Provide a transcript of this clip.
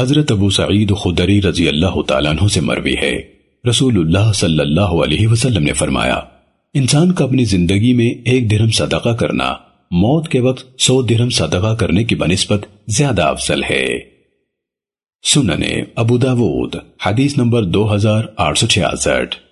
حضرت ابو سعید خدری رضی اللہ تعالیٰ عنہ سے مروی ہے۔ رسول اللہ صلی اللہ علیہ وسلم نے فرمایا، انسان کا اپنی زندگی میں ایک درہم صدقہ کرنا، موت کے وقت سو درہم صدقہ کرنے کی بنسبت زیادہ افضل ہے۔ سننے ابو داود، حدیث نمبر دو ہزار آٹھ سو چھیاسٹھ۔